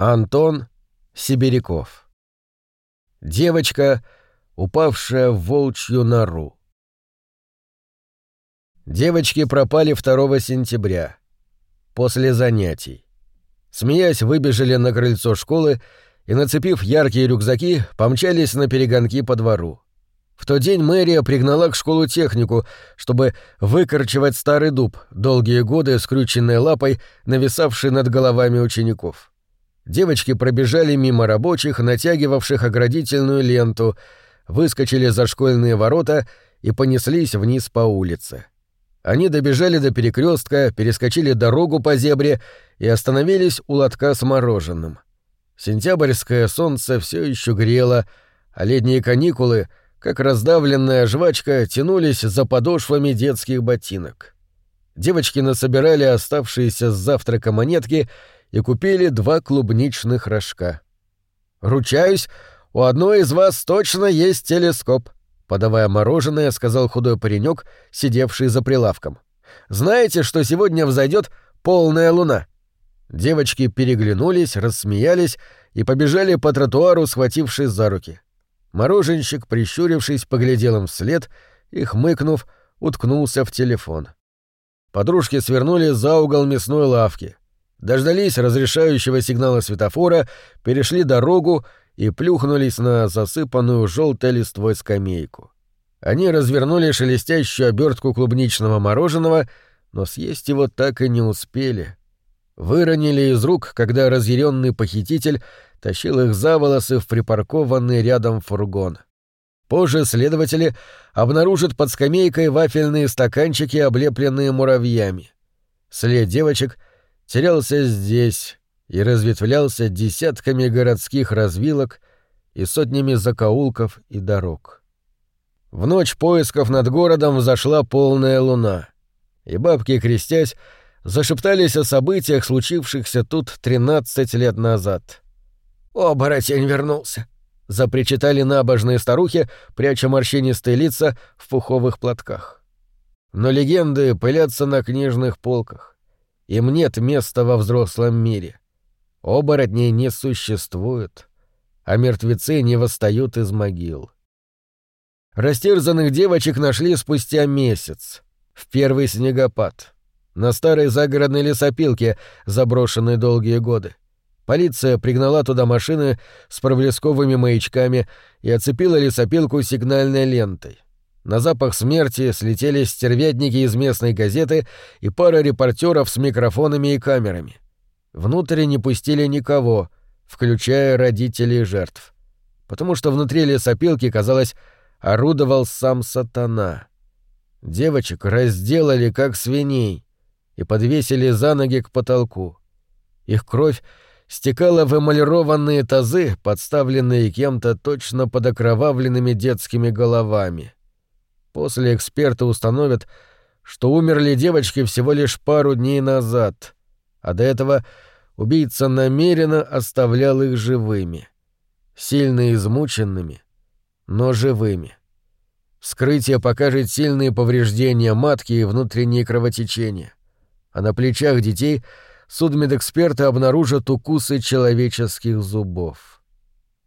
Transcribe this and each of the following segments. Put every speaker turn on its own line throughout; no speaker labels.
Антон Сибиряков. Девочка, упавшая в волчью нору. Девочки пропали 2 сентября, после занятий. Смеясь, выбежали на крыльцо школы и, нацепив яркие рюкзаки, помчались на перегонки по двору. В тот день мэрия пригнала к школу технику, чтобы выкорчевать старый дуб, долгие годы скрюченной лапой, нависавший над головами учеников. Девочки пробежали мимо рабочих, натягивавших оградительную ленту, выскочили за школьные ворота и понеслись вниз по улице. Они добежали до перекрестка, перескочили дорогу по зебре и остановились у лотка с мороженым. Сентябрьское солнце все еще грело, а летние каникулы, как раздавленная жвачка, тянулись за подошвами детских ботинок. Девочки насобирали оставшиеся с завтрака монетки — и купили два клубничных рожка. «Ручаюсь, у одной из вас точно есть телескоп», — подавая мороженое, сказал худой паренек, сидевший за прилавком. «Знаете, что сегодня взойдет полная луна?» Девочки переглянулись, рассмеялись и побежали по тротуару, схватившись за руки. Мороженщик, прищурившись, поглядел им вслед и, хмыкнув, уткнулся в телефон. Подружки свернули за угол мясной лавки — дождались разрешающего сигнала светофора, перешли дорогу и плюхнулись на засыпанную желтой листвой скамейку. Они развернули шелестящую обертку клубничного мороженого, но съесть его так и не успели. Выронили из рук, когда разъяренный похититель тащил их за волосы в припаркованный рядом фургон. Позже следователи обнаружат под скамейкой вафельные стаканчики, облепленные муравьями. След девочек — терялся здесь и разветвлялся десятками городских развилок и сотнями закоулков и дорог. В ночь поисков над городом взошла полная луна, и бабки, крестясь, зашептались о событиях, случившихся тут тринадцать лет назад. «Оборотень вернулся!» — запричитали набожные старухи, пряча морщинистые лица в пуховых платках. Но легенды пылятся на книжных полках. Им нет места во взрослом мире. Оборотней не существует, а мертвецы не восстают из могил. Растерзанных девочек нашли спустя месяц, в первый снегопад, на старой загородной лесопилке, заброшенной долгие годы. Полиция пригнала туда машины с проблесковыми маячками и оцепила лесопилку сигнальной лентой. На запах смерти слетели стервятники из местной газеты и пара репортеров с микрофонами и камерами. Внутрь не пустили никого, включая родителей жертв. Потому что внутри лесопилки, казалось, орудовал сам сатана. Девочек разделали, как свиней, и подвесили за ноги к потолку. Их кровь стекала в эмалированные тазы, подставленные кем-то точно под окровавленными детскими головами. После эксперты установят, что умерли девочки всего лишь пару дней назад, а до этого убийца намеренно оставлял их живыми. Сильно измученными, но живыми. Вскрытие покажет сильные повреждения матки и внутренние кровотечения. А на плечах детей судмедэксперты обнаружат укусы человеческих зубов.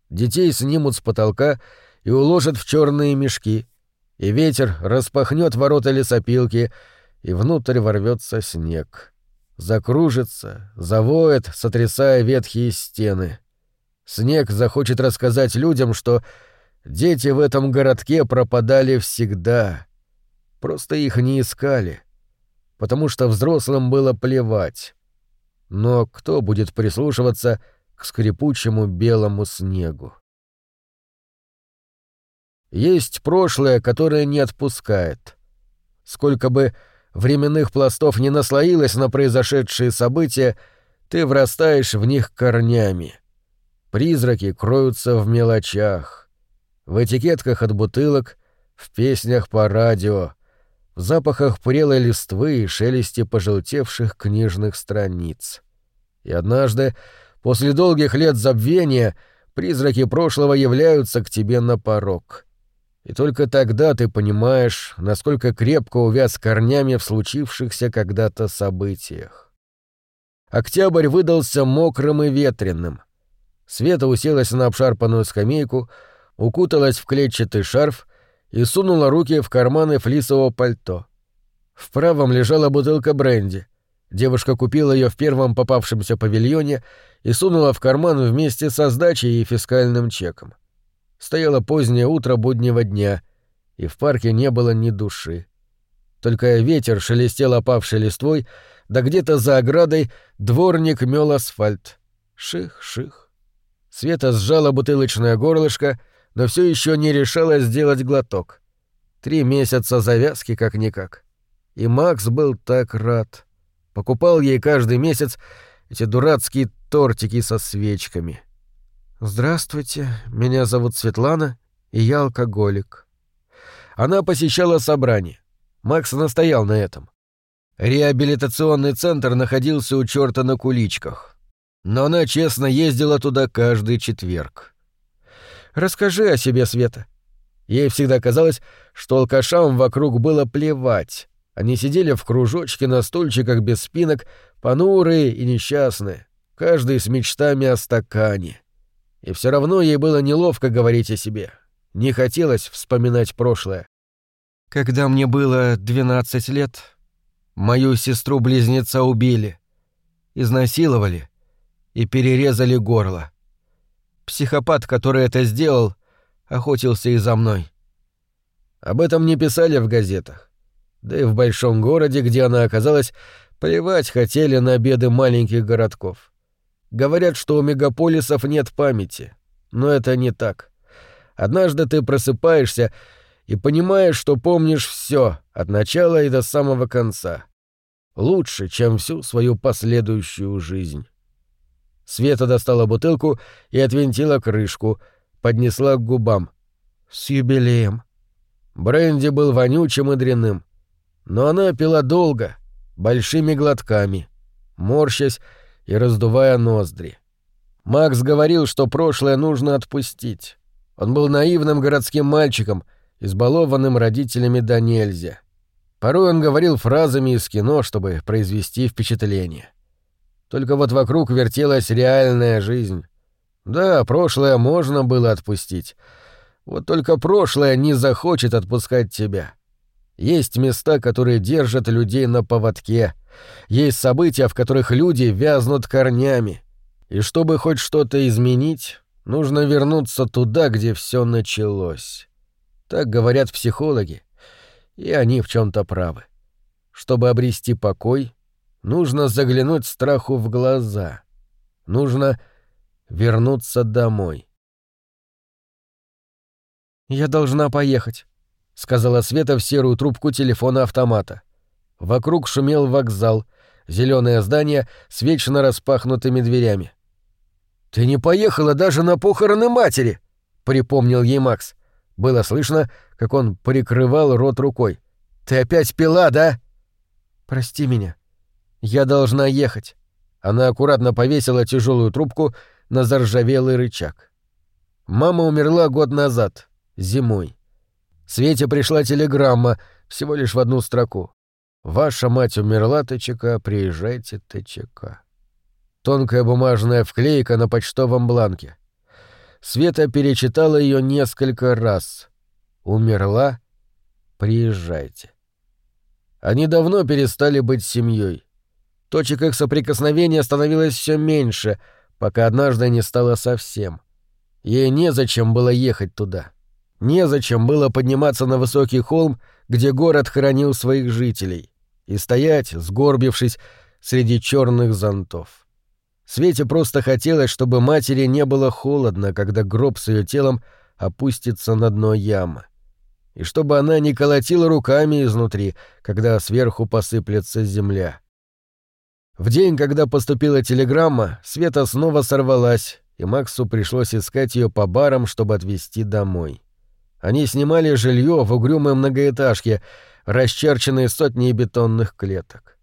Детей снимут с потолка и уложат в черные мешки — и ветер распахнет ворота лесопилки, и внутрь ворвется снег. Закружится, завоет, сотрясая ветхие стены. Снег захочет рассказать людям, что дети в этом городке пропадали всегда. Просто их не искали, потому что взрослым было плевать. Но кто будет прислушиваться к скрипучему белому снегу? Есть прошлое, которое не отпускает. Сколько бы временных пластов не наслоилось на произошедшие события, ты врастаешь в них корнями. Призраки кроются в мелочах. В этикетках от бутылок, в песнях по радио, в запахах прелой листвы и шелесте пожелтевших книжных страниц. И однажды, после долгих лет забвения, призраки прошлого являются к тебе на порог — и только тогда ты понимаешь, насколько крепко увяз корнями в случившихся когда-то событиях. Октябрь выдался мокрым и ветренным. Света уселась на обшарпанную скамейку, укуталась в клетчатый шарф и сунула руки в карманы флисового пальто. В правом лежала бутылка бренди. Девушка купила ее в первом попавшемся павильоне и сунула в карман вместе со сдачей и фискальным чеком. Стояло позднее утро буднего дня, и в парке не было ни души. Только ветер шелестел опавшей листвой, да где-то за оградой дворник мел асфальт. Ших-ших. Света сжала бутылочное горлышко, но все еще не решалась сделать глоток. Три месяца завязки как-никак. И Макс был так рад. Покупал ей каждый месяц эти дурацкие тортики со свечками. «Здравствуйте, меня зовут Светлана, и я алкоголик». Она посещала собрания. Макс настоял на этом. Реабилитационный центр находился у черта на куличках. Но она честно ездила туда каждый четверг. «Расскажи о себе, Света». Ей всегда казалось, что алкашам вокруг было плевать. Они сидели в кружочке на стульчиках без спинок, понурые и несчастные, каждый с мечтами о стакане. И все равно ей было неловко говорить о себе. Не хотелось вспоминать прошлое. Когда мне было 12 лет, Мою сестру-близнеца убили, изнасиловали и перерезали горло. Психопат, который это сделал, охотился и за мной. Об этом не писали в газетах. Да и в большом городе, где она оказалась, плевать хотели на беды маленьких городков. Говорят, что у мегаполисов нет памяти. Но это не так. Однажды ты просыпаешься и понимаешь, что помнишь все от начала и до самого конца. Лучше, чем всю свою последующую жизнь. Света достала бутылку и отвинтила крышку, поднесла к губам. С юбилеем. Бренди был вонючим и дрянным. Но она пила долго, большими глотками, морщась и раздувая ноздри. Макс говорил, что прошлое нужно отпустить. Он был наивным городским мальчиком — избалованным родителями до нельзя. Порой он говорил фразами из кино, чтобы произвести впечатление. Только вот вокруг вертелась реальная жизнь. Да, прошлое можно было отпустить. Вот только прошлое не захочет отпускать тебя. Есть места, которые держат людей на поводке. Есть события, в которых люди вязнут корнями. И чтобы хоть что-то изменить, нужно вернуться туда, где все началось. Так говорят психологи, и они в чем-то правы. Чтобы обрести покой, нужно заглянуть страху в глаза. Нужно вернуться домой. «Я должна поехать», — сказала Света в серую трубку телефона автомата. Вокруг шумел вокзал, зеленое здание с вечно распахнутыми дверями. «Ты не поехала даже на похороны матери!» — припомнил ей Макс. Было слышно, как он прикрывал рот рукой. «Ты опять пила, да?» «Прости меня. Я должна ехать». Она аккуратно повесила тяжелую трубку на заржавелый рычаг. Мама умерла год назад, зимой. Свете пришла телеграмма, всего лишь в одну строку. «Ваша мать умерла, ТЧК, приезжайте, ТЧК». Тонкая бумажная вклейка на почтовом бланке. Света перечитала ее несколько раз. Умерла? Приезжайте. Они давно перестали быть семьей. Точек их соприкосновения становилось все меньше, пока однажды не стало совсем. Ей незачем было ехать туда. Незачем было подниматься на высокий холм, где город хранил своих жителей, и стоять, сгорбившись, среди черных зонтов. Свете просто хотелось, чтобы матери не было холодно, когда гроб с ее телом опустится на дно ямы. И чтобы она не колотила руками изнутри, когда сверху посыплется земля. В день, когда поступила телеграмма, Света снова сорвалась, и Максу пришлось искать ее по барам, чтобы отвезти домой. Они снимали жилье в угрюмой многоэтажке, расчерченной сотней бетонных клеток.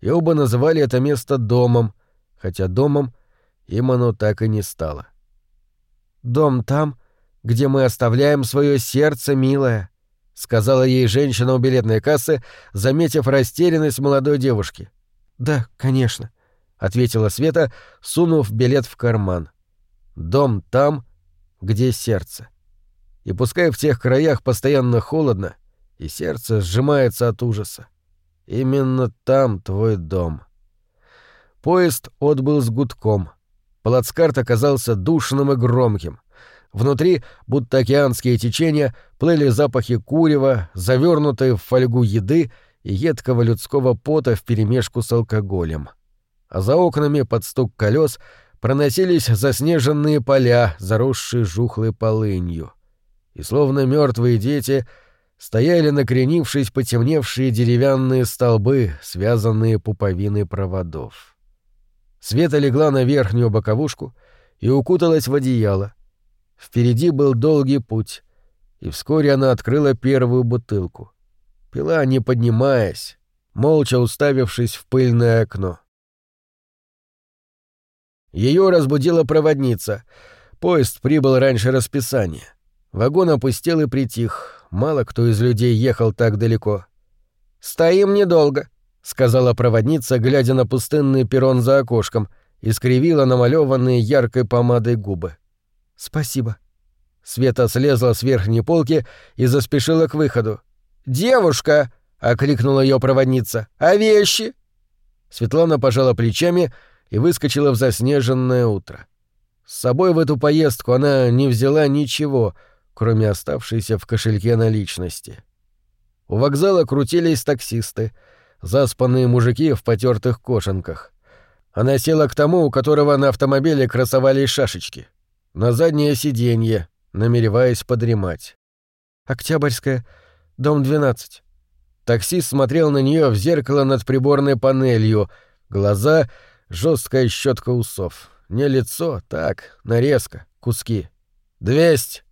И оба называли это место домом — хотя домом им оно так и не стало. «Дом там, где мы оставляем свое сердце, милая», — сказала ей женщина у билетной кассы, заметив растерянность молодой девушки. «Да, конечно. — ответила Света, сунув билет в карман. «Дом там, где сердце. И пускай в тех краях постоянно холодно, и сердце сжимается от ужаса. Именно там твой дом». Поезд отбыл с гудком. Плацкарт оказался душным и громким. Внутри, будто океанские течения, плыли запахи курева, завернутые в фольгу еды и едкого людского пота вперемешку с алкоголем. А за окнами под стук колес проносились заснеженные поля, заросшие жухлой полынью. И словно мертвые дети стояли накренившись потемневшие деревянные столбы, связанные пуповиной проводов. Света легла на верхнюю боковушку и укуталась в одеяло — Впереди был долгий путь, и вскоре она открыла первую бутылку. Пила, не поднимаясь, молча уставившись в пыльное окно. Ее разбудила проводница. Поезд прибыл раньше расписания. Вагон опустел и притих. Мало кто из людей ехал так далеко. «Стоим недолго», — сказала проводница, глядя на пустынный перрон за окошком, и скривила намалеванные яркой помадой губы. «Спасибо». Света слезла с верхней полки и заспешила к выходу. «Девушка!» — окликнула ее проводница. «А вещи?» Светлана пожала плечами и выскочила в заснеженное утро. С собой в эту поездку она не взяла ничего, кроме оставшейся в кошельке наличности. У вокзала крутились таксисты, заспанные мужики в потертых кошенках. Она села к тому, у которого на автомобиле красовались шашечки на заднее сиденье, намереваясь подремать. «Октябрьская, дом 12». Таксист смотрел на нее в зеркало над приборной панелью, глаза — жесткая щетка усов. Не лицо, так, нарезка, куски. «Двесть!»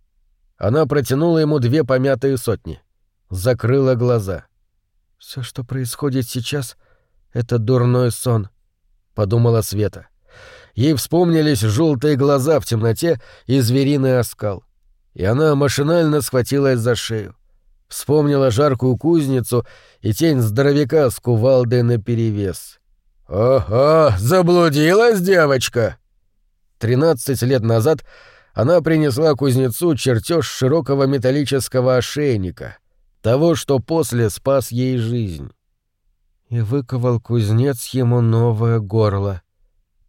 Она протянула ему две помятые сотни. Закрыла глаза. Все, что происходит сейчас, — это дурной сон», — подумала Света. Ей вспомнились желтые глаза в темноте и звериный оскал. И она машинально схватилась за шею. Вспомнила жаркую кузницу и тень здоровяка с кувалдой наперевес. «Ого, заблудилась девочка!» Тринадцать лет назад она принесла кузнецу чертеж широкого металлического ошейника, того, что после спас ей жизнь. И выковал кузнец ему новое горло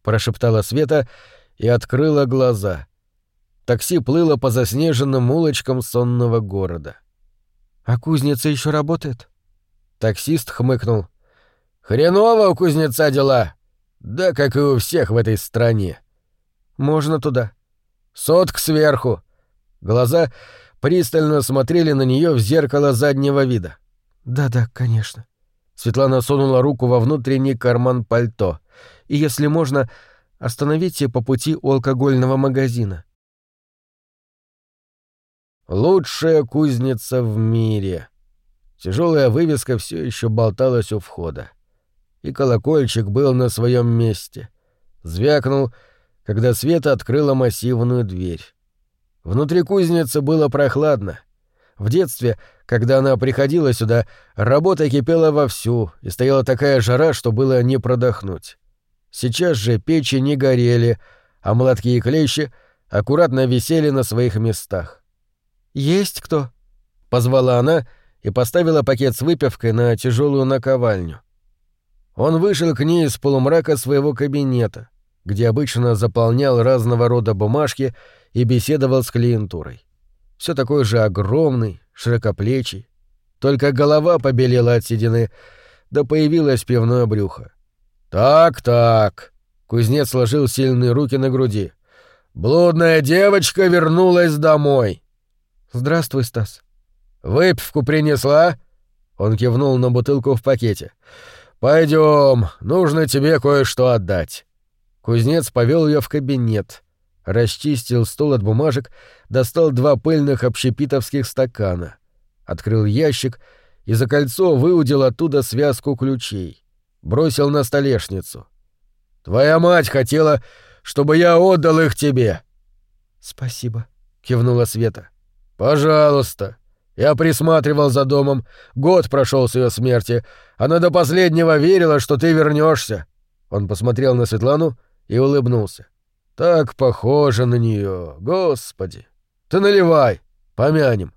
прошептала Света и открыла глаза. Такси плыло по заснеженным улочкам сонного города. А кузница еще работает? Таксист хмыкнул. Хреново у кузнеца дела. Да как и у всех в этой стране. Можно туда. Сотк сверху. Глаза пристально смотрели на нее в зеркало заднего вида. Да-да, конечно. Светлана сунула руку во внутренний карман пальто и, если можно, остановите по пути у алкогольного магазина. Лучшая кузница в мире. Тяжелая вывеска все еще болталась у входа. И колокольчик был на своем месте. Звякнул, когда Света открыла массивную дверь. Внутри кузницы было прохладно. В детстве, когда она приходила сюда, работа кипела вовсю, и стояла такая жара, что было не продохнуть. Сейчас же печи не горели, а молотки и клещи аккуратно висели на своих местах. «Есть кто?» — позвала она и поставила пакет с выпивкой на тяжелую наковальню. Он вышел к ней из полумрака своего кабинета, где обычно заполнял разного рода бумажки и беседовал с клиентурой. Все такой же огромный, широкоплечий. Только голова побелела от седины, да появилось пивное брюхо. «Так-так», — кузнец сложил сильные руки на груди. «Блудная девочка вернулась домой». «Здравствуй, Стас». «Выпивку принесла?» Он кивнул на бутылку в пакете. Пойдем, нужно тебе кое-что отдать». Кузнец повел ее в кабинет, расчистил стол от бумажек, достал два пыльных общепитовских стакана, открыл ящик и за кольцо выудил оттуда связку ключей бросил на столешницу. «Твоя мать хотела, чтобы я отдал их тебе». «Спасибо», — кивнула Света. «Пожалуйста». Я присматривал за домом. Год прошел с ее смерти. Она до последнего верила, что ты вернешься. Он посмотрел на Светлану и улыбнулся. «Так похоже на нее, господи! Ты наливай, помянем!»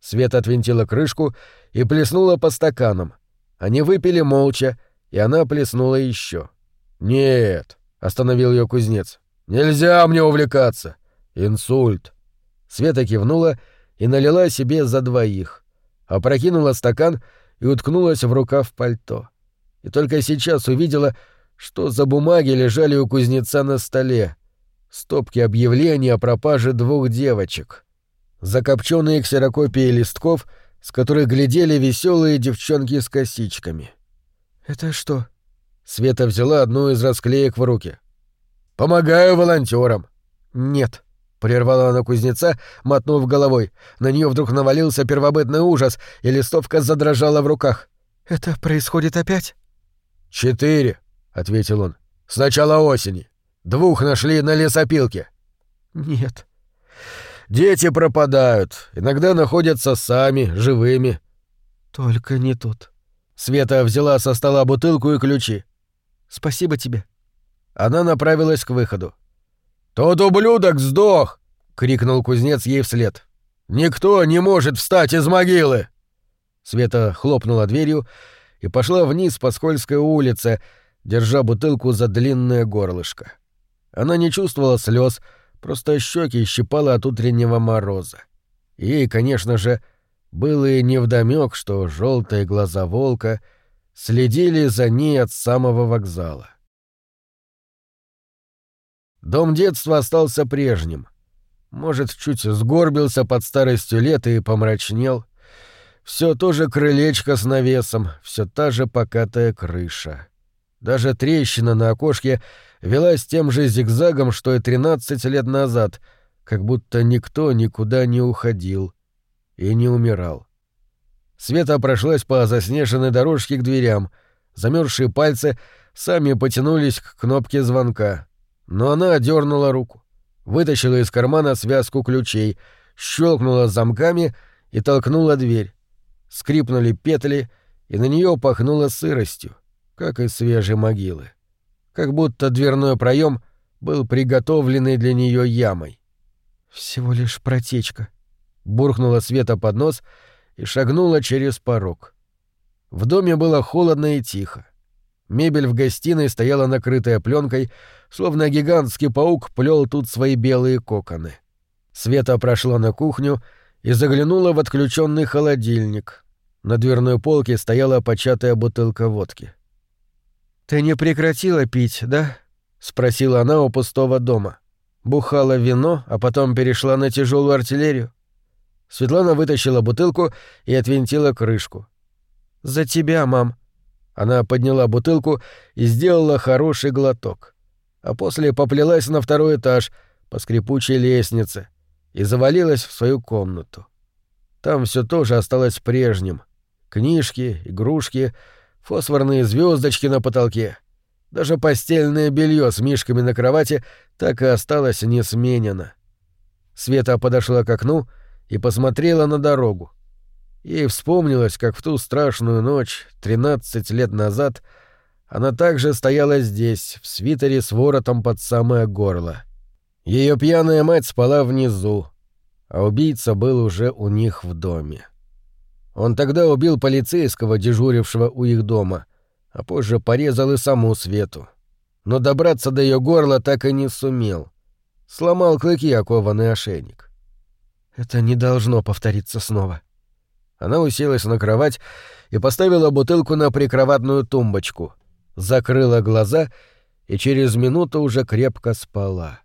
Света отвинтила крышку и плеснула по стаканам. Они выпили молча, и она плеснула еще. «Нет», — остановил ее кузнец, — «нельзя мне увлекаться. Инсульт». Света кивнула и налила себе за двоих. Опрокинула стакан и уткнулась в рукав пальто. И только сейчас увидела, что за бумаги лежали у кузнеца на столе. Стопки объявлений о пропаже двух девочек. Закопченные ксерокопии листков, с которых глядели веселые девчонки с косичками. «Это что?» Света взяла одну из расклеек в руки. «Помогаю волонтерам. «Нет», — прервала она кузнеца, мотнув головой. На нее вдруг навалился первобытный ужас, и листовка задрожала в руках. «Это происходит опять?»
«Четыре», — ответил он. «С начала осени. Двух нашли на лесопилке».
«Нет».
«Дети пропадают. Иногда находятся сами, живыми».
«Только не тут».
Света взяла со стола бутылку и ключи.
«Спасибо тебе».
Она направилась к выходу. «Тот ублюдок сдох!» — крикнул кузнец ей вслед. «Никто не может встать из могилы!»
Света хлопнула дверью и пошла вниз по скользкой улице, держа бутылку за длинное горлышко. Она не чувствовала слез, просто щеки щипала от утреннего мороза. Ей, конечно же, было и невдомёк, что желтые глаза волка следили за ней от самого вокзала. Дом детства остался прежним. Может, чуть сгорбился под старостью лет и помрачнел. Все то же крылечко с навесом, все та же покатая крыша. Даже трещина на окошке велась тем же зигзагом, что и 13 лет назад, как будто никто никуда не уходил и не умирал. Света прошлась по заснеженной дорожке к дверям. Замерзшие пальцы сами потянулись к кнопке звонка. Но она отдернула руку, вытащила из кармана связку ключей, щелкнула замками и толкнула дверь. Скрипнули петли, и на нее пахнуло сыростью, как из свежей могилы. Как будто дверной проем был приготовленный для нее ямой. «Всего лишь протечка», — буркнула Света под нос и шагнула через порог. В доме было холодно и тихо. Мебель в гостиной стояла накрытая пленкой, словно гигантский паук плел тут свои белые коконы. Света прошла на кухню и заглянула в отключенный холодильник. На дверной полке стояла початая бутылка водки. «Ты не прекратила пить, да?» — спросила она у пустого дома. Бухала вино, а потом перешла на тяжелую артиллерию. Светлана вытащила бутылку и отвинтила крышку. «За тебя, мам», она подняла бутылку и сделала хороший глоток. А после поплелась на второй этаж по скрипучей лестнице и завалилась в свою комнату. Там все тоже осталось прежним. Книжки, игрушки, фосфорные звездочки на потолке. Даже постельное белье с мишками на кровати так и осталось несменено. Света подошла к окну и посмотрела на дорогу. Ей вспомнилось, как в ту страшную ночь, тринадцать лет назад, она также стояла здесь, в свитере с воротом под самое горло. Ее пьяная мать спала внизу, а убийца был уже у них в доме. Он тогда убил полицейского, дежурившего у их дома, а позже порезал и саму Свету. Но добраться до ее горла так и не сумел. Сломал клыки окованный ошейник. Это не должно повториться снова. Она уселась на кровать и поставила бутылку на прикроватную тумбочку, закрыла глаза и через минуту уже крепко спала.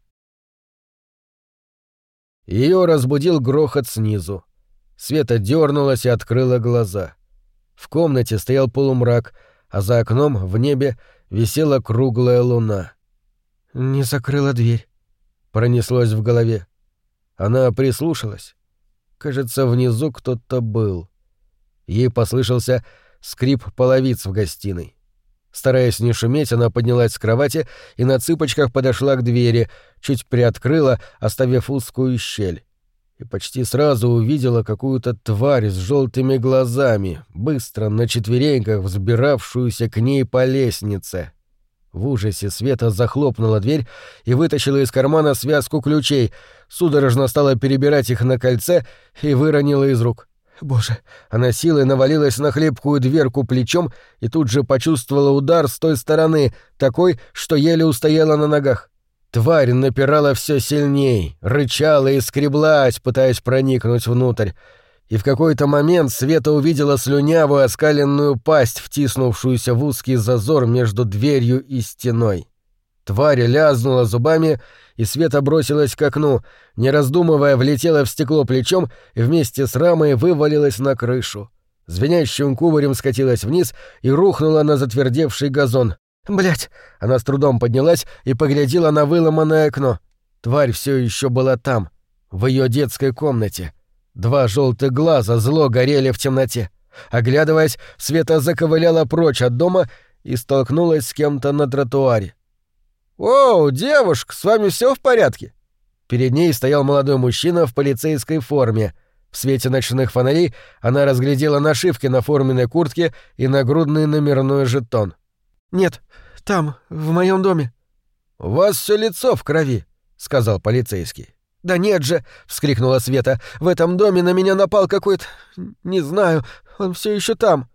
Ее разбудил грохот снизу. Света дернулась и открыла глаза. В комнате стоял полумрак, а за окном в небе висела круглая луна. «Не закрыла дверь», — пронеслось в голове. Она прислушалась. Кажется, внизу кто-то был. Ей послышался скрип половиц в гостиной. Стараясь не шуметь, она поднялась с кровати и на цыпочках подошла к двери, чуть приоткрыла, оставив узкую щель. И почти сразу увидела какую-то тварь с желтыми глазами, быстро на четвереньках взбиравшуюся к ней по лестнице. В ужасе Света захлопнула дверь и вытащила из кармана связку ключей, судорожно стала перебирать их на кольце и выронила из рук. Боже, она силой навалилась на хлипкую дверку плечом и тут же почувствовала удар с той стороны, такой, что еле устояла на ногах. Тварь напирала все сильней, рычала и скреблась, пытаясь проникнуть внутрь. И в какой-то момент Света увидела слюнявую оскаленную пасть, втиснувшуюся в узкий зазор между дверью и стеной. Тварь лязнула зубами, и Света бросилась к окну, не раздумывая, влетела в стекло плечом и вместе с рамой вывалилась на крышу. Звенящим кубарем скатилась вниз и рухнула на затвердевший газон. Блять! Она с трудом поднялась и поглядела на выломанное окно. Тварь все еще была там, в ее детской комнате. Два желтых глаза зло горели в темноте. Оглядываясь, Света заковыляла прочь от дома и столкнулась с кем-то на тротуаре. «О, девушка, с вами все в порядке?» Перед ней стоял молодой мужчина в полицейской форме. В свете ночных фонарей она разглядела нашивки на форменной куртке и нагрудный номерной жетон. «Нет, там, в моем доме». «У вас все лицо в крови», — сказал полицейский. «Да нет же!» — вскрикнула Света. «В этом доме на меня напал какой-то... Не знаю, он все еще там».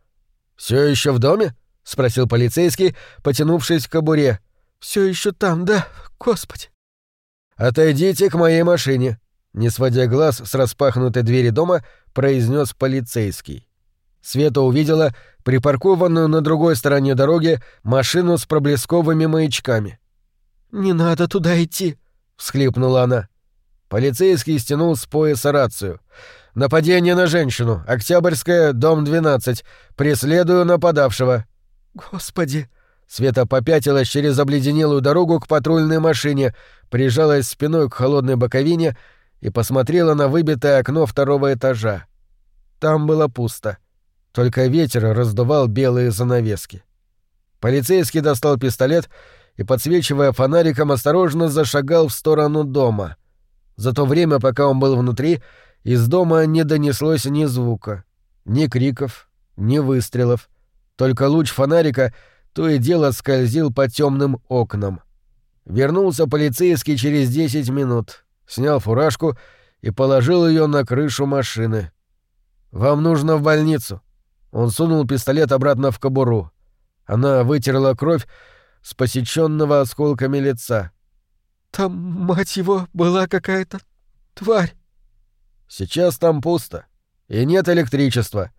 Все еще в доме?» — спросил полицейский, потянувшись к кобуре. Все еще там, да, господи. Отойдите к моей машине, не сводя глаз с распахнутой двери дома, произнес полицейский. Света увидела припаркованную на другой стороне дороги машину с проблесковыми маячками. «Не надо туда идти», — всхлипнула она. Полицейский стянул с пояса рацию. «Нападение на женщину. Октябрьская, дом 12. Преследую нападавшего». «Господи!» Света попятилась через обледенелую дорогу к патрульной машине, прижалась спиной к холодной боковине и посмотрела на выбитое окно второго этажа. Там было пусто. Только ветер раздувал белые занавески. Полицейский достал пистолет и, подсвечивая фонариком, осторожно зашагал в сторону дома. За то время, пока он был внутри, из дома не донеслось ни звука, ни криков, ни выстрелов. Только луч фонарика — то и дело скользил по темным окнам. Вернулся полицейский через десять минут, снял фуражку и положил ее на крышу машины. «Вам нужно в больницу». Он сунул пистолет обратно в кобуру. Она вытерла кровь с посеченного осколками лица. «Там, мать его, была какая-то тварь». «Сейчас там пусто. И нет электричества.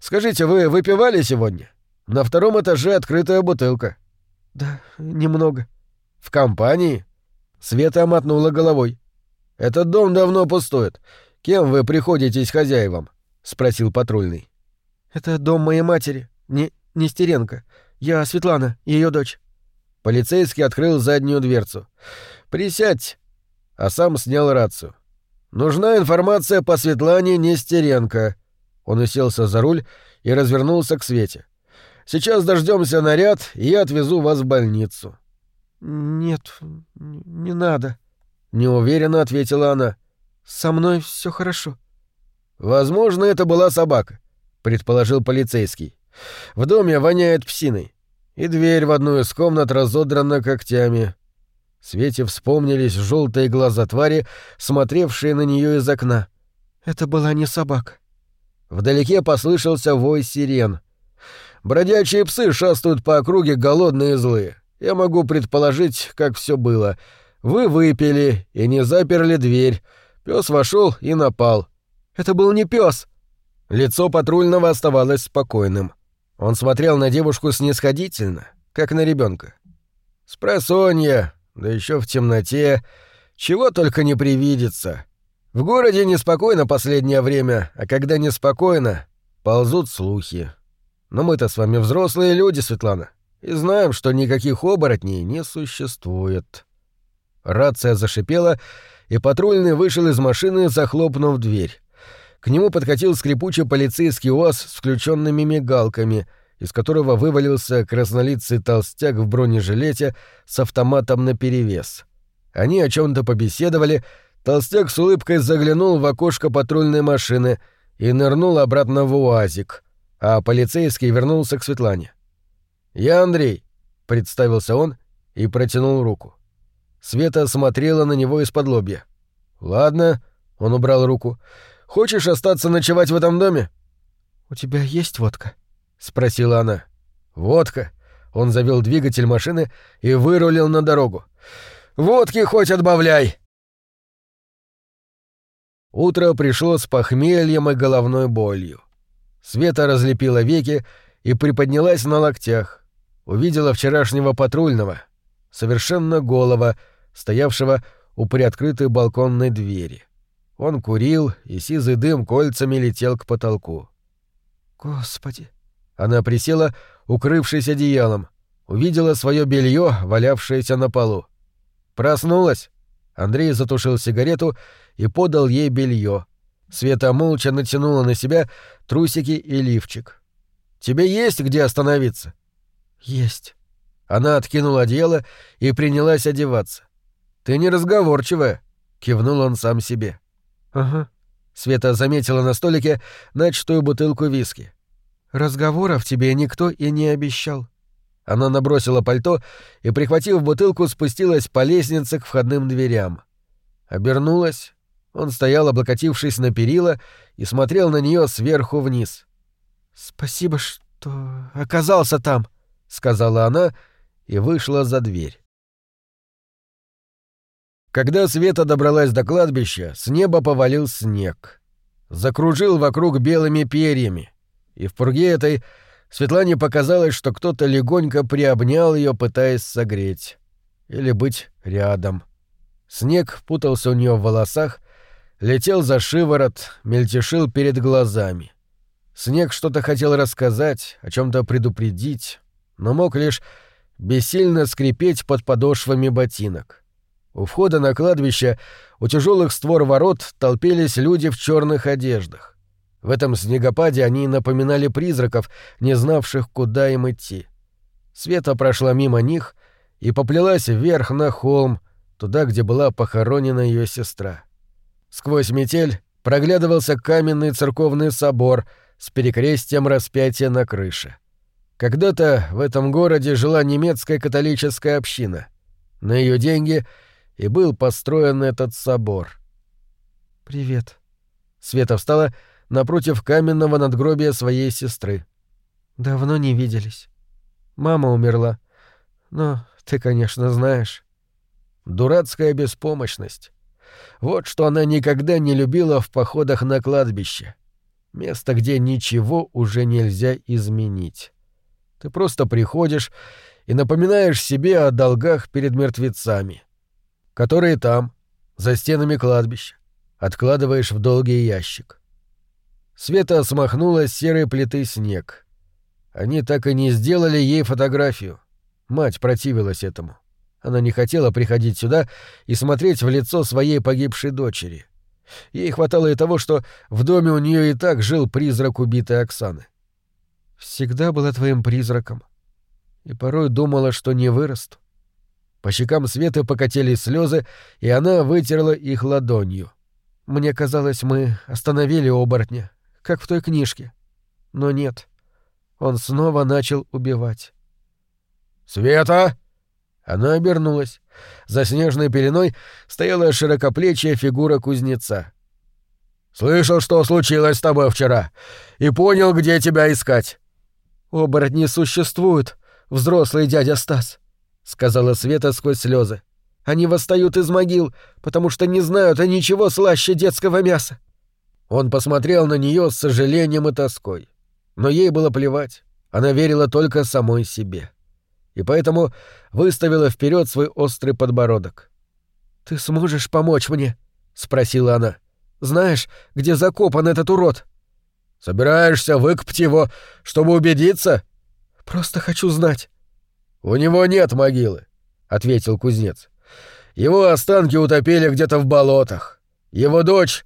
Скажите, вы выпивали сегодня?» На втором этаже открытая бутылка. Да, немного. В компании? Света мотнула головой. Этот дом давно пустует. Кем вы приходитесь хозяевам? спросил патрульный. Это дом моей матери, не Нестеренко. Я Светлана, ее дочь. Полицейский открыл заднюю дверцу. Присядь. А сам снял рацию. Нужна информация по Светлане Нестеренко. Он уселся за руль и развернулся к Свете. Сейчас дождемся наряд, и я отвезу вас в больницу». «Нет, не надо», — неуверенно ответила она. «Со мной все хорошо». «Возможно, это была собака», — предположил полицейский. «В доме воняет псиной, и дверь в одну из комнат разодрана когтями». Свете вспомнились желтые глаза твари, смотревшие на нее из окна. «Это была не собака». Вдалеке послышался вой сирен. Бродячие псы шастают по округе голодные и злые. Я могу предположить, как все было. Вы выпили и не заперли дверь. Пес вошел и напал. Это был не пес. Лицо патрульного оставалось спокойным. Он смотрел на девушку снисходительно, как на ребенка. Спросонья, да еще в темноте, чего только не привидится. В городе неспокойно последнее время, а когда неспокойно, ползут слухи. Но мы-то с вами взрослые люди, Светлана, и знаем, что никаких оборотней не существует». Рация зашипела, и патрульный вышел из машины, захлопнув дверь. К нему подкатил скрипучий полицейский УАЗ с включенными мигалками, из которого вывалился краснолицый толстяк в бронежилете с автоматом наперевес. Они о чем то побеседовали, толстяк с улыбкой заглянул в окошко патрульной машины и нырнул обратно в УАЗик а полицейский вернулся к Светлане. «Я Андрей», — представился он и протянул руку. Света смотрела на него из-под лобья. «Ладно», — он убрал руку. «Хочешь остаться ночевать в этом доме?»
«У тебя есть водка?»
— спросила она. «Водка». Он завел двигатель машины и вырулил на дорогу. «Водки хоть отбавляй!» Утро пришло с похмельем и головной болью. Света разлепила веки и приподнялась на локтях. Увидела вчерашнего патрульного, совершенно голого, стоявшего у приоткрытой балконной двери. Он курил, и сизый дым кольцами летел к потолку.
«Господи!»
Она присела, укрывшись одеялом, увидела свое белье, валявшееся на полу. Проснулась. Андрей затушил сигарету и подал ей белье. Света молча натянула на себя трусики и лифчик. «Тебе есть где остановиться?»
«Есть».
Она откинула одеяло и принялась одеваться. «Ты неразговорчивая», — кивнул он сам себе.
«Ага».
Света заметила на столике начатую бутылку виски.
«Разговоров тебе никто и не обещал».
Она набросила пальто и, прихватив бутылку, спустилась по лестнице к входным дверям. Обернулась. Он стоял, облокотившись на перила, и смотрел на нее сверху вниз.
«Спасибо, что оказался там», — сказала она и вышла за дверь.
Когда Света добралась до кладбища, с неба повалил снег. Закружил вокруг белыми перьями, и в пурге этой Светлане показалось, что кто-то легонько приобнял ее, пытаясь согреть. Или быть рядом. Снег путался у нее в волосах, летел за шиворот, мельтешил перед глазами. Снег что-то хотел рассказать, о чем то предупредить, но мог лишь бессильно скрипеть под подошвами ботинок. У входа на кладбище у тяжелых створ ворот толпились люди в черных одеждах. В этом снегопаде они напоминали призраков, не знавших, куда им идти. Света прошла мимо них и поплелась вверх на холм, туда, где была похоронена ее сестра. Сквозь метель проглядывался каменный церковный собор с перекрестием распятия на крыше. Когда-то в этом городе жила немецкая католическая община. На ее деньги — и был построен этот собор.
«Привет».
Света встала напротив каменного надгробия своей сестры.
«Давно не виделись. Мама умерла. Но ты, конечно, знаешь».
Дурацкая беспомощность. Вот что она никогда не любила в походах на кладбище. Место, где ничего уже нельзя изменить. Ты просто приходишь и напоминаешь себе о долгах перед мертвецами которые там, за стенами кладбища, откладываешь в долгий ящик. Света смахнула с серой плиты снег. Они так и не сделали ей фотографию. Мать противилась этому. Она не хотела приходить сюда и смотреть в лицо своей погибшей дочери. Ей хватало и того, что в доме у нее и так жил призрак убитой Оксаны.
«Всегда была твоим призраком. И порой думала, что не вырасту.
По щекам Светы покатились слезы, и она вытерла их ладонью.
Мне казалось, мы остановили оборотня, как в той книжке. Но нет. Он снова начал убивать.
«Света!» Она обернулась. За снежной пеленой стояла широкоплечья фигура кузнеца. «Слышал, что случилось с тобой вчера, и понял, где тебя искать».
«Оборотни существуют, взрослый дядя Стас», — сказала Света сквозь слезы. «Они восстают из могил, потому что не знают о ничего слаще детского мяса».
Он посмотрел на нее с сожалением и тоской. Но ей было плевать. Она верила только самой себе. И поэтому выставила вперед свой острый подбородок.
«Ты сможешь помочь мне?» — спросила она. «Знаешь, где закопан этот урод?»
«Собираешься выкопать его, чтобы убедиться?»
«Просто хочу знать».
«У него нет могилы», — ответил кузнец. «Его останки утопили где-то в болотах. Его дочь,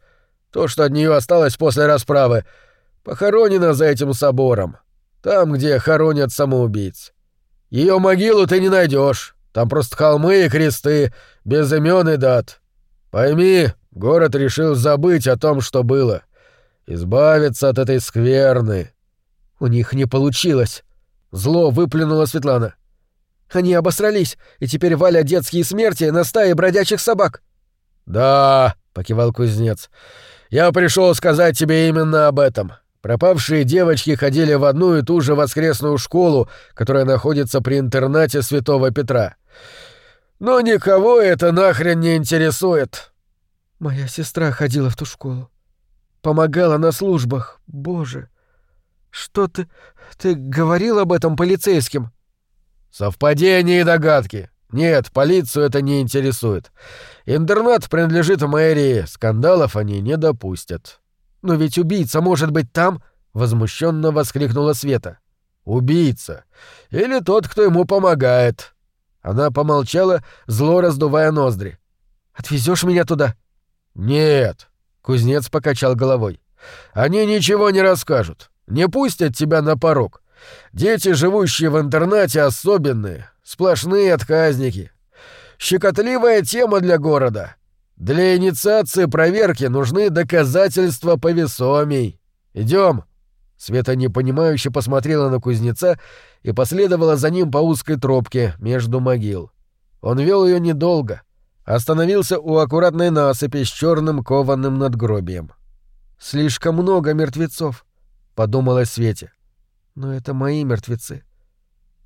то, что от нее осталось после расправы, похоронена за этим собором, там, где хоронят самоубийц. Ее могилу ты не найдешь, там просто холмы и кресты, без имен и дат. Пойми, город решил забыть о том, что было, избавиться от этой скверны».
«У них не получилось», — зло выплюнула Светлана. Они обосрались, и теперь валят детские смерти на стае бродячих собак».
«Да», — покивал кузнец, — «я пришел сказать тебе именно об этом. Пропавшие девочки ходили в одну и ту же воскресную школу, которая находится при интернате Святого Петра. Но никого это нахрен не интересует».
«Моя сестра ходила в ту школу. Помогала на службах. Боже. Что ты... Ты говорил об этом полицейским?»
«Совпадения и догадки. Нет, полицию это не интересует. Интернат принадлежит мэрии, скандалов они не допустят».
«Но ведь убийца может быть там!» — возмущенно воскликнула Света.
«Убийца. Или тот, кто ему помогает». Она помолчала, зло раздувая ноздри.
Отвезешь меня туда?»
«Нет», — кузнец покачал головой. «Они ничего не расскажут. Не пустят тебя на порог. Дети, живущие в интернате, особенные, сплошные отказники. Щекотливая тема для города. Для инициации проверки нужны доказательства повесомей. Идем. Света непонимающе посмотрела на кузнеца и последовала за ним по узкой тропке между могил. Он вел ее недолго. Остановился у аккуратной насыпи с черным кованым надгробием.
«Слишком много мертвецов», — подумала Свете. «Но это мои мертвецы.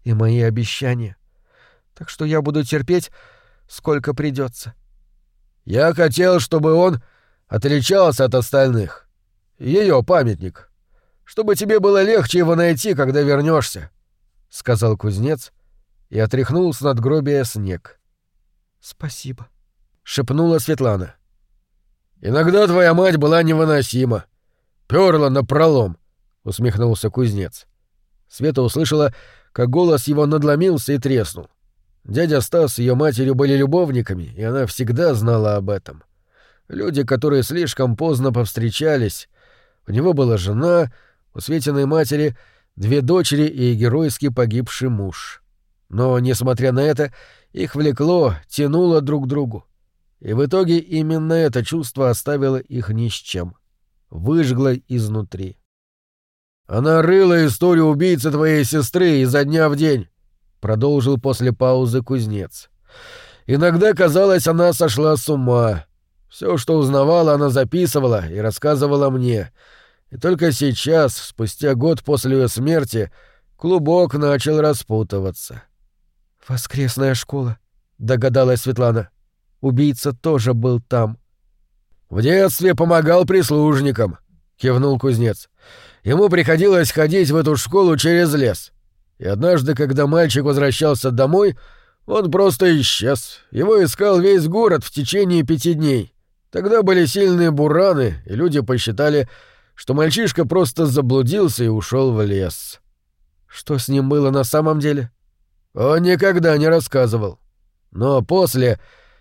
И мои обещания. Так что я буду терпеть, сколько придется.
Я хотел, чтобы он отличался от остальных. Ее памятник. Чтобы тебе было легче его найти, когда вернешься, сказал кузнец и отряхнул с надгробия снег.
Спасибо,
шепнула Светлана. Иногда твоя мать была невыносима. Перла на пролом, усмехнулся кузнец. Света услышала, как голос его надломился и треснул. Дядя Стас с ее матерью были любовниками, и она всегда знала об этом. Люди, которые слишком поздно повстречались. У него была жена, у Светиной матери две дочери и геройски погибший муж. Но, несмотря на это, их влекло, тянуло друг к другу. И в итоге именно это чувство оставило их ни с чем. Выжгло изнутри. Она рыла историю убийцы твоей сестры изо дня в день продолжил после паузы кузнец. Иногда казалось, она сошла с ума. Все, что узнавала, она записывала и рассказывала мне. И только сейчас, спустя год после ее смерти, клубок начал распутываться.
«Воскресная школа», — догадалась Светлана. «Убийца тоже был там».
«В детстве помогал прислужникам», — кивнул кузнец. «Ему приходилось ходить в эту школу через лес. И однажды, когда мальчик возвращался домой, он просто исчез. Его искал весь город в течение пяти дней. Тогда были сильные бураны, и люди посчитали, что мальчишка просто заблудился и ушел в лес.
Что с ним было на самом деле?
Он никогда не рассказывал. Но после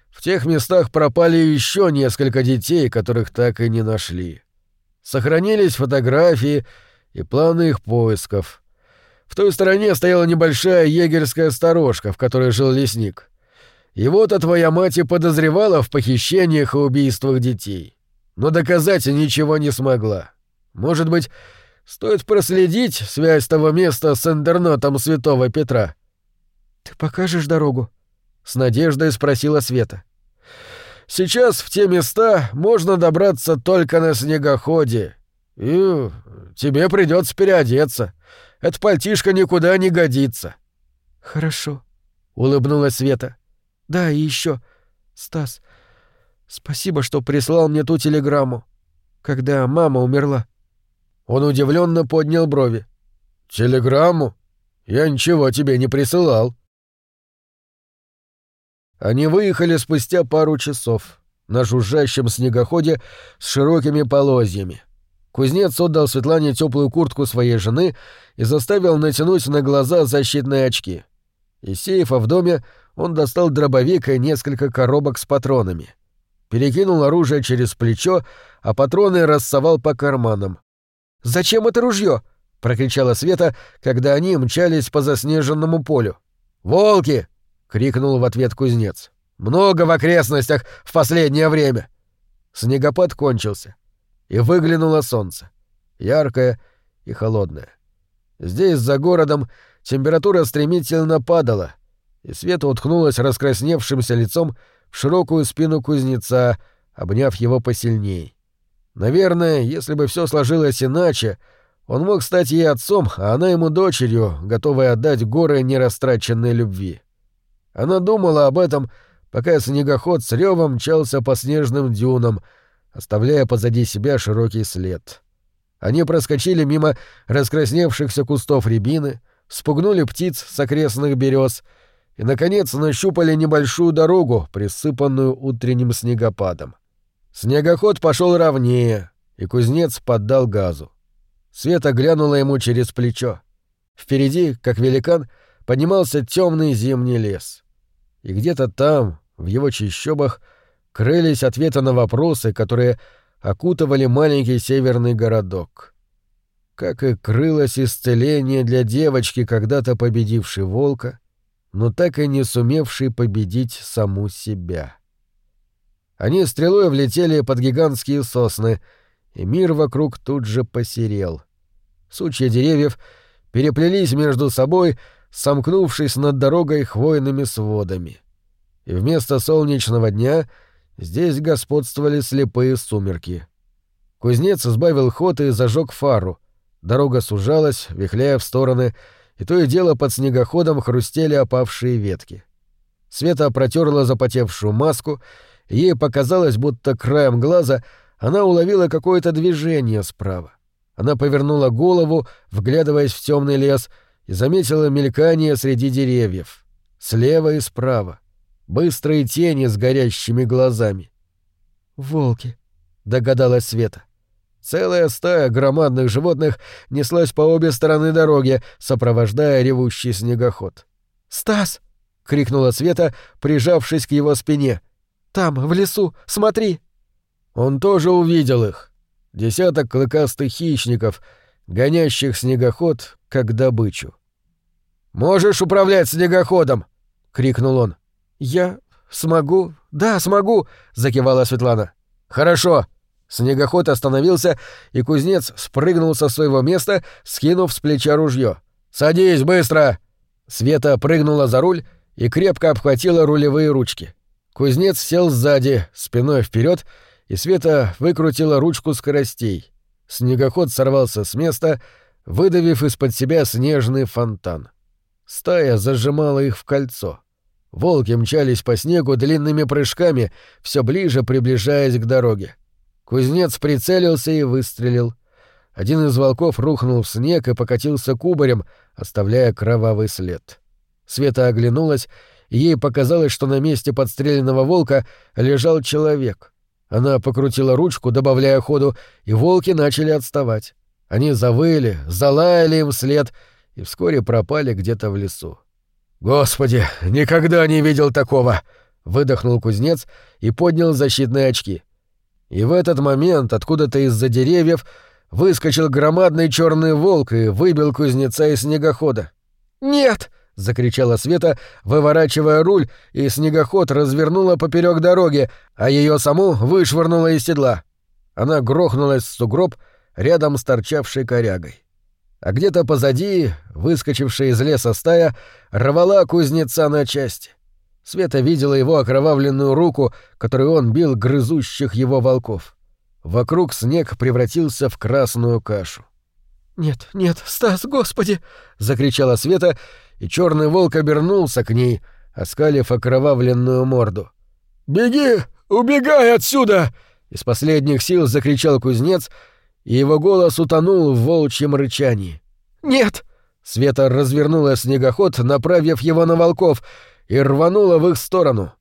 в тех местах пропали еще несколько детей, которых так и не нашли. Сохранились фотографии и планы их поисков — в той стороне стояла небольшая егерская сторожка, в которой жил лесник. Его-то твоя мать и подозревала в похищениях и убийствах детей. Но доказать ничего не смогла. Может быть, стоит проследить связь того места с интернатом Святого Петра?
«Ты покажешь дорогу?»
— с надеждой спросила Света. «Сейчас в те места можно добраться только на снегоходе. И тебе придется переодеться. Эта пальтишка никуда не годится.
Хорошо,
улыбнулась Света.
Да, и еще, Стас, спасибо, что прислал мне ту телеграмму, когда мама умерла.
Он удивленно поднял брови. Телеграмму? Я ничего тебе не присылал. Они выехали спустя пару часов на жужжащем снегоходе с широкими полозьями. Кузнец отдал Светлане теплую куртку своей жены и заставил натянуть на глаза защитные очки. Из сейфа в доме он достал дробовик и несколько коробок с патронами. Перекинул оружие через плечо, а патроны рассовал по карманам.
«Зачем это ружье?» — прокричала Света, когда они мчались по заснеженному полю.
«Волки!» — крикнул в ответ кузнец. «Много в окрестностях в последнее время!» Снегопад кончился и выглянуло солнце. Яркое и холодное. Здесь, за городом, температура стремительно падала,
и Света уткнулась раскрасневшимся лицом в широкую спину кузнеца, обняв его посильней. Наверное, если бы все сложилось иначе, он мог стать ей отцом, а она ему дочерью, готовой отдать горы нерастраченной любви. Она думала об этом, пока снегоход с ревом мчался по снежным дюнам, оставляя позади себя широкий след. Они проскочили мимо раскрасневшихся кустов рябины, спугнули птиц с окрестных берез и, наконец, нащупали небольшую дорогу, присыпанную утренним снегопадом. Снегоход пошел ровнее, и кузнец поддал газу. Света глянула ему через плечо. Впереди, как великан, поднимался темный зимний лес. И где-то там, в его чащобах, крылись ответы на вопросы, которые окутывали маленький северный городок. Как и крылось исцеление для девочки, когда-то победившей волка, но так и не сумевшей победить саму себя. Они стрелой влетели под гигантские сосны, и мир вокруг тут же посерел. Сучья деревьев переплелись между собой, сомкнувшись над дорогой хвойными сводами. И вместо солнечного дня здесь господствовали слепые сумерки. Кузнец избавил ход и зажег фару. Дорога сужалась, вихляя в стороны, и то и дело под снегоходом хрустели опавшие ветки. Света протерла запотевшую маску Ей показалось, будто краем глаза она уловила какое-то движение справа. Она повернула голову, вглядываясь в темный лес, и заметила мелькание среди деревьев. Слева и справа. Быстрые тени с горящими глазами.
«Волки», — догадалась Света.
Целая стая громадных животных неслась по обе стороны дороги, сопровождая ревущий снегоход.
«Стас!» — крикнула
Света, прижавшись к его спине.
Там, в лесу, смотри!»
Он тоже увидел их. Десяток клыкастых хищников, гонящих снегоход, как добычу. «Можешь управлять снегоходом!» — крикнул он.
«Я смогу? Да, смогу!» — закивала Светлана.
«Хорошо!» Снегоход остановился, и кузнец спрыгнул со своего места, скинув с плеча ружье. «Садись, быстро!» Света прыгнула за руль и крепко обхватила рулевые ручки. Кузнец сел сзади, спиной вперед, и Света выкрутила ручку скоростей. Снегоход сорвался с места, выдавив из-под себя снежный фонтан. Стая зажимала их в кольцо. Волки мчались по снегу длинными прыжками, все ближе приближаясь к дороге. Кузнец прицелился и выстрелил. Один из волков рухнул в снег и покатился кубарем, оставляя кровавый след. Света оглянулась ей показалось, что на месте подстреленного волка лежал человек. Она покрутила ручку, добавляя ходу, и волки начали отставать. Они завыли, залаяли им вслед и вскоре пропали где-то в лесу. «Господи, никогда не видел такого!» — выдохнул кузнец и поднял защитные очки. И в этот момент откуда-то из-за деревьев выскочил громадный черный волк и выбил кузнеца из снегохода.
«Нет!» — закричала Света, выворачивая руль, и снегоход развернула поперек дороги, а ее саму вышвырнула из седла.
Она грохнулась в сугроб рядом с торчавшей корягой. А где-то позади, выскочившая из леса стая, рвала кузнеца на части. Света видела его окровавленную руку, которой он бил грызущих его волков. Вокруг снег превратился в красную кашу.
«Нет, нет, Стас, господи!» — закричала Света
и черный волк обернулся к ней, оскалив окровавленную морду.
«Беги! Убегай отсюда!»
Из последних сил закричал кузнец, и его голос утонул в волчьем рычании.
«Нет!»
Света развернула снегоход, направив его на волков, и рванула в их сторону.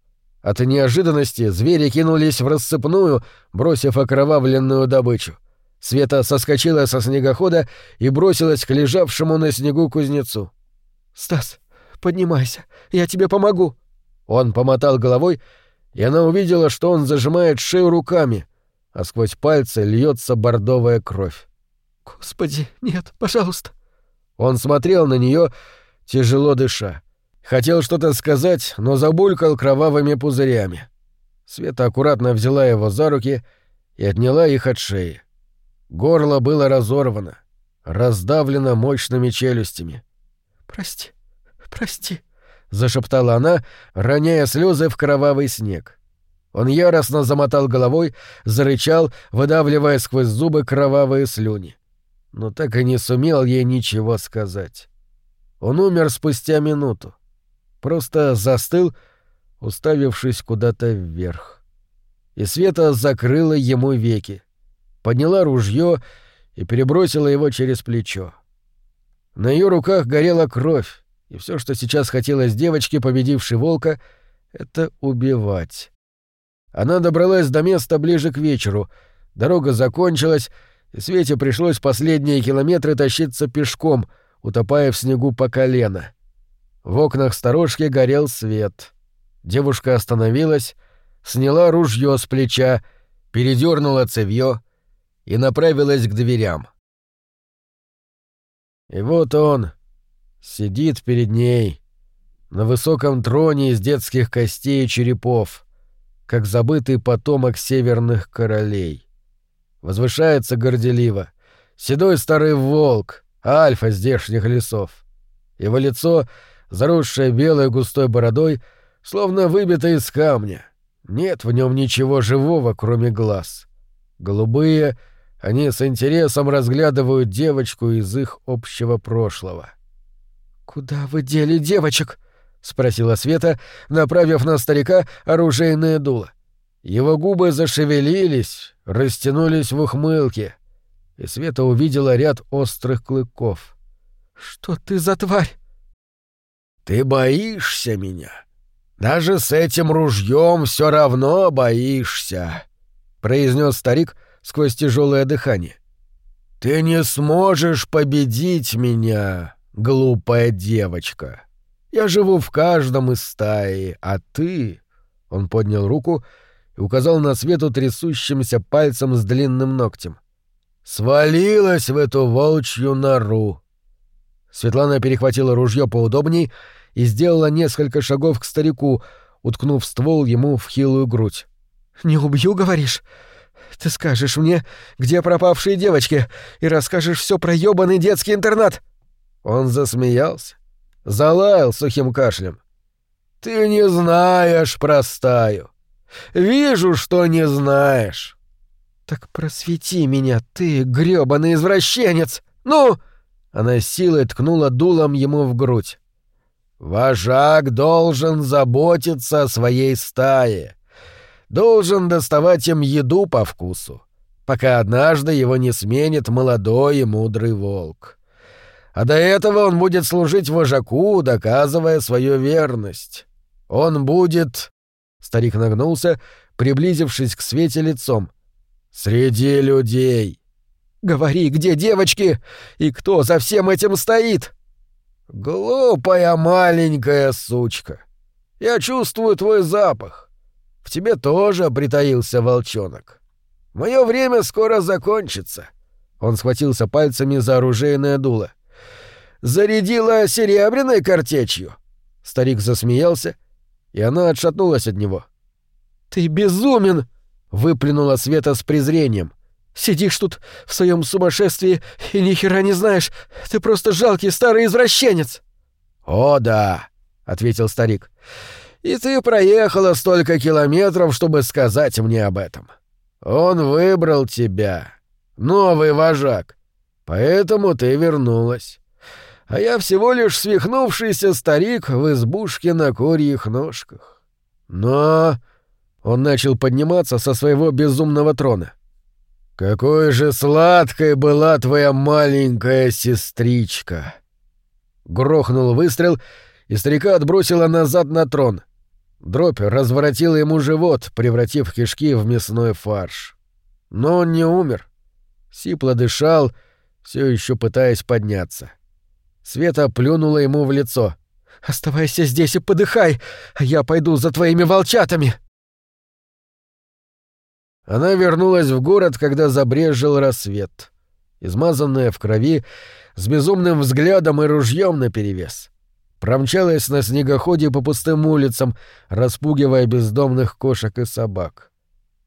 От неожиданности звери кинулись в рассыпную, бросив окровавленную добычу. Света соскочила со снегохода и бросилась к лежавшему на снегу кузнецу.
«Стас, поднимайся, я тебе помогу».
Он помотал головой, и она увидела, что он зажимает шею руками, а сквозь пальцы льется бордовая кровь.
«Господи, нет, пожалуйста».
Он смотрел на нее, тяжело дыша. Хотел что-то сказать, но забулькал кровавыми пузырями. Света аккуратно взяла его за руки и отняла их от шеи. Горло было разорвано, раздавлено мощными челюстями.
«Прости, прости», ——
зашептала она, роняя слезы в кровавый снег. Он яростно замотал головой, зарычал, выдавливая сквозь зубы кровавые слюни. Но так и не сумел ей ничего сказать. Он умер спустя минуту. Просто застыл, уставившись куда-то вверх. И Света закрыла ему веки, подняла ружье и перебросила его через плечо. На ее руках горела кровь, и все, что сейчас хотелось девочке, победившей волка, — это убивать. Она добралась до места ближе к вечеру. Дорога закончилась, и Свете пришлось последние километры тащиться пешком, утопая в снегу по колено. В окнах сторожки горел свет. Девушка остановилась, сняла ружье с плеча, передернула цевьё и направилась к дверям. И вот он сидит перед ней на высоком троне из детских костей и черепов — как забытый потомок северных королей. Возвышается горделиво. Седой старый волк, альфа здешних лесов. Его лицо, заросшее белой густой бородой, словно выбито из камня. Нет в нем ничего живого, кроме глаз. Голубые, они с интересом разглядывают девочку из их общего прошлого.
«Куда вы дели девочек?» — спросила Света,
направив на старика оружейное дуло. Его губы зашевелились, растянулись в ухмылке, и Света увидела ряд острых клыков.
«Что ты за тварь?»
«Ты боишься меня. Даже с этим ружьем все равно боишься», — произнес старик сквозь тяжелое дыхание. «Ты не сможешь победить меня, глупая девочка». Я живу в каждом из стаи, а ты...» Он поднял руку и указал на свету трясущимся пальцем с длинным ногтем. «Свалилась в эту волчью нору!» Светлана перехватила ружье поудобней и сделала несколько шагов к старику, уткнув ствол ему в хилую грудь.
«Не убью, говоришь? Ты скажешь мне, где пропавшие девочки, и расскажешь все про ёбаный детский интернат!»
Он засмеялся залаял сухим кашлем. «Ты не знаешь, простаю. Вижу, что не знаешь».
«Так просвети меня, ты грёбаный извращенец! Ну!»
Она силой ткнула дулом ему в грудь. «Вожак должен заботиться о своей стае. Должен доставать им еду по вкусу, пока однажды его не сменит молодой и мудрый волк а до этого он будет служить вожаку, доказывая свою верность. Он будет...» Старик нагнулся, приблизившись к Свете лицом. «Среди людей».
«Говори, где девочки? И кто за всем этим стоит?»
«Глупая маленькая сучка. Я чувствую твой запах. В тебе тоже притаился волчонок. Мое время скоро закончится».
Он схватился пальцами за оружейное дуло
зарядила серебряной картечью?»
Старик засмеялся, и она отшатнулась от него.
«Ты безумен!»
— выплюнула Света с презрением.
«Сидишь тут в своем сумасшествии и ни хера не знаешь. Ты просто жалкий старый извращенец!»
«О, да!» — ответил старик. «И ты проехала столько километров, чтобы сказать мне об этом. Он выбрал тебя, новый вожак, поэтому ты вернулась а я всего лишь свихнувшийся старик в избушке на курьих ножках. Но... Он начал подниматься со своего безумного трона. «Какой же сладкой была твоя маленькая сестричка!» Грохнул выстрел, и старика отбросило назад на трон. Дробь разворотила ему живот, превратив кишки в мясной фарш. Но он не умер. Сипло дышал, все еще пытаясь подняться. Света плюнула ему в лицо.
«Оставайся здесь и подыхай, а я пойду за твоими волчатами!»
Она вернулась в город, когда забрежил рассвет. Измазанная в крови, с безумным взглядом и ружьем наперевес. Промчалась на снегоходе по пустым улицам, распугивая бездомных кошек и собак.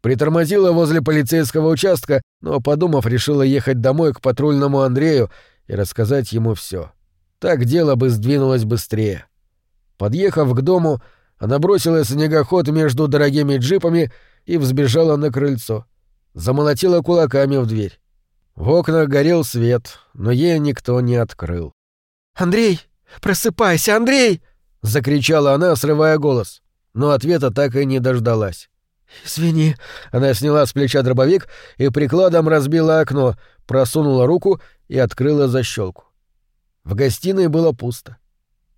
Притормозила возле полицейского участка, но, подумав, решила ехать домой к патрульному Андрею и рассказать ему все. Так дело бы сдвинулось быстрее. Подъехав к дому, она бросила снегоход между дорогими джипами и взбежала на крыльцо. Замолотила кулаками в дверь. В окнах горел свет, но ей никто не открыл.
«Андрей! Просыпайся, Андрей!» — закричала она, срывая голос. Но ответа так и не дождалась.
«Извини». Она сняла с плеча дробовик и прикладом разбила окно, просунула руку и открыла защелку. В гостиной было пусто.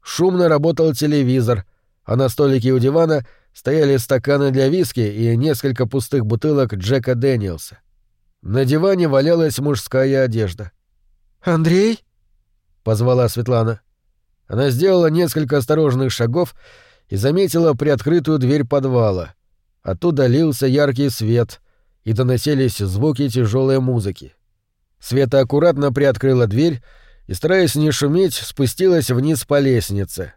Шумно работал телевизор, а на столике у дивана стояли стаканы для виски и несколько пустых бутылок Джека Дэниелса. На диване валялась мужская одежда.
«Андрей?»
— позвала Светлана. Она сделала несколько осторожных шагов и заметила приоткрытую дверь подвала. Оттуда лился яркий свет, и доносились звуки тяжелой музыки. Света аккуратно приоткрыла дверь и, стараясь не шуметь, спустилась вниз по лестнице.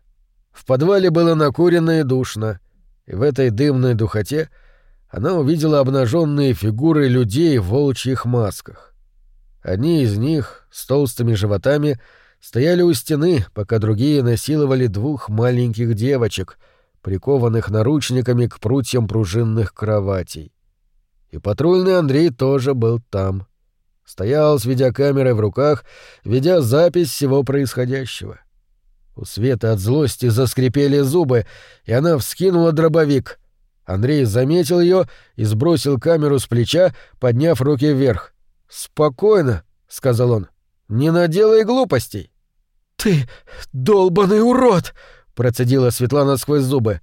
В подвале было накурено и душно, и в этой дымной духоте — она увидела обнаженные фигуры людей в волчьих масках. Одни из них, с толстыми животами, стояли у стены, пока другие насиловали двух маленьких девочек, прикованных наручниками к прутьям пружинных кроватей. И патрульный Андрей тоже был там. Стоял с видеокамерой в руках, ведя запись всего происходящего. У Светы от злости заскрипели зубы, и она вскинула дробовик — Андрей заметил ее и сбросил камеру с плеча, подняв руки вверх. «Спокойно», — сказал он. «Не наделай глупостей».
«Ты долбанный урод!» — процедила Светлана сквозь зубы.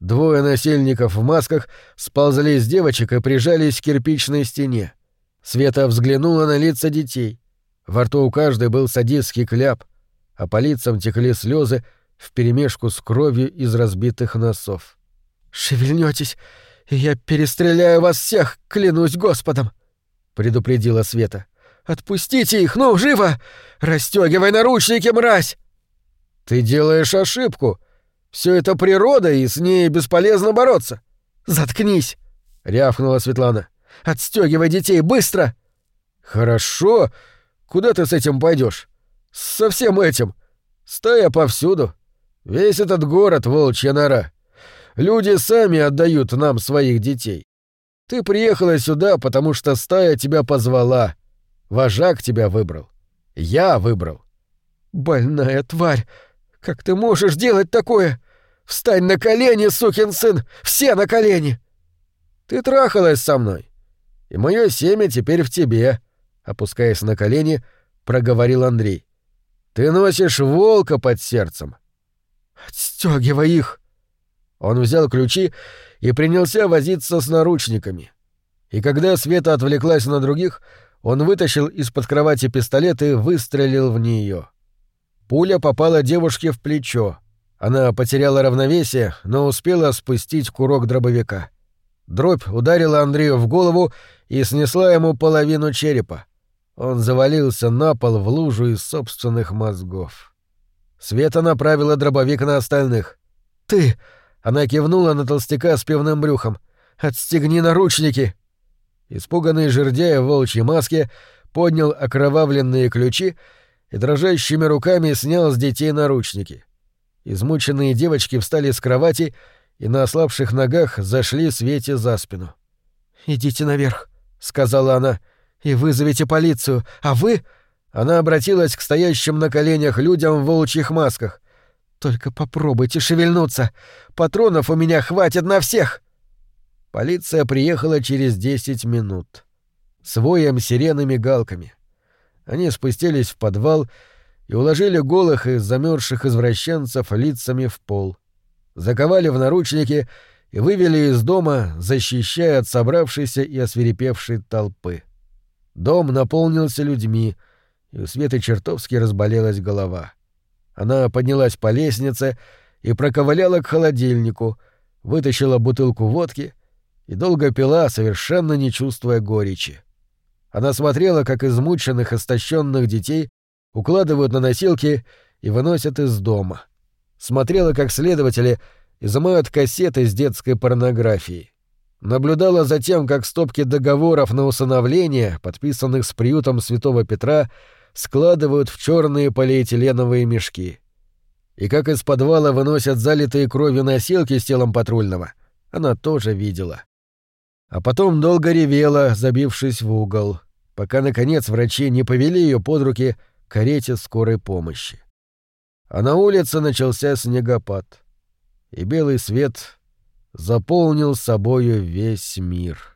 Двое насильников в масках сползли с девочек и прижались к кирпичной стене. Света взглянула на лица детей. Во рту у каждой был садистский кляп, а по лицам текли слезы вперемешку с кровью из разбитых носов.
«Шевельнётесь, и я перестреляю вас всех, клянусь Господом!» — предупредила Света. «Отпустите их, ну, живо! Растёгивай наручники, мразь!»
«Ты делаешь ошибку. Все это природа, и с ней бесполезно бороться».
«Заткнись!»
— рявкнула Светлана.
«Отстёгивай детей, быстро!»
«Хорошо. Куда ты с этим пойдешь? Со всем этим. Стая повсюду. Весь этот город — волчья нора. Люди сами отдают нам своих детей. Ты приехала сюда, потому что стая тебя позвала. Вожак тебя выбрал. Я выбрал.
Больная тварь! Как ты можешь делать такое? Встань на колени, сукин сын! Все на колени!
Ты трахалась со мной. И мое семя теперь в тебе, опускаясь на колени, проговорил Андрей. Ты носишь волка под сердцем.
Отстегивай их!
Он взял ключи и принялся возиться с наручниками. И когда Света отвлеклась на других, он вытащил из-под кровати пистолет и выстрелил в нее. Пуля попала девушке в плечо. Она потеряла равновесие, но успела спустить курок дробовика. Дробь ударила Андрею в голову и снесла ему половину черепа. Он завалился на пол в лужу из собственных мозгов. Света направила дробовик на остальных.
«Ты!
Она кивнула на толстяка с пивным брюхом. «Отстегни наручники!» Испуганный жердяя в волчьей маске поднял окровавленные ключи и дрожащими руками снял с детей наручники. Измученные девочки встали с кровати и на ослабших ногах зашли Свете за спину.
«Идите наверх», — сказала она, — «и вызовите полицию, а вы...»
Она обратилась к стоящим на коленях людям в волчьих масках.
Только попробуйте шевельнуться. Патронов у меня хватит на всех.
Полиция приехала через десять минут. С воем, сиренами, галками. Они спустились в подвал и уложили голых и замерзших извращенцев лицами в пол. Заковали в наручники и вывели из дома, защищая от собравшейся и освирепевшей толпы. Дом наполнился людьми, и у Светы чертовски разболелась голова. Она поднялась по лестнице и проковыляла к холодильнику, вытащила бутылку водки и долго пила, совершенно не чувствуя горечи. Она смотрела, как измученных, истощенных детей укладывают на носилки и выносят из дома смотрела, как следователи изымают кассеты с детской порнографией. Наблюдала за тем, как стопки договоров на усыновление, подписанных с приютом Святого Петра, складывают в черные полиэтиленовые мешки. И как из подвала выносят залитые кровью носилки с телом патрульного, она тоже видела. А потом долго ревела, забившись в угол, пока, наконец, врачи не повели ее под руки к карете скорой помощи а на улице начался снегопад, и белый свет заполнил собою весь мир.